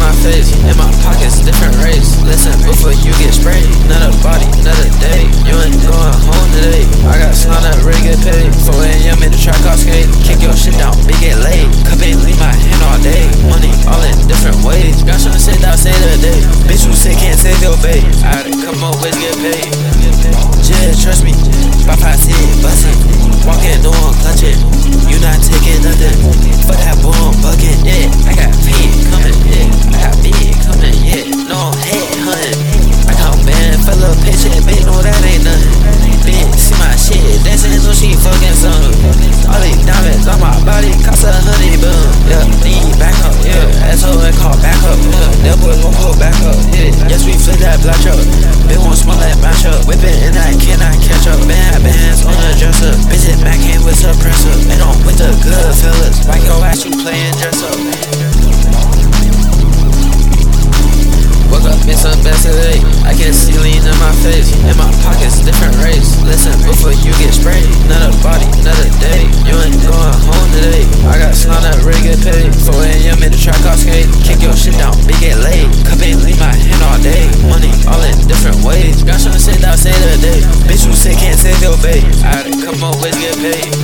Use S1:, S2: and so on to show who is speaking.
S1: my face, in my pockets, different race. Listen before you get sprayed. Another body, another day. You ain't going home today. I got slime that really get paid. 4 a.m. in the track, I skate. Kick your shit down, big get laid. Cup it, leave my hand all day. Money all in different ways. Got some shit that I say today. Bitch, you sick, can't save your babe. I had to come up with get paid. Just trust me. Papa, see it, bustin'. Watch you playing dress up. Woke up in today. I can see lean in my face. In my pockets, different race. Listen before you get sprayed. Another body, another day. You ain't going home today. I got slime that really get paid. 4 a.m. in the track off skate. Kick your shit down, big get laid. Cup ain't leave my hand all day. Money all in different ways. Got some shit that I say today. Bitch, you say can't save your babe. I had to come up with get paid.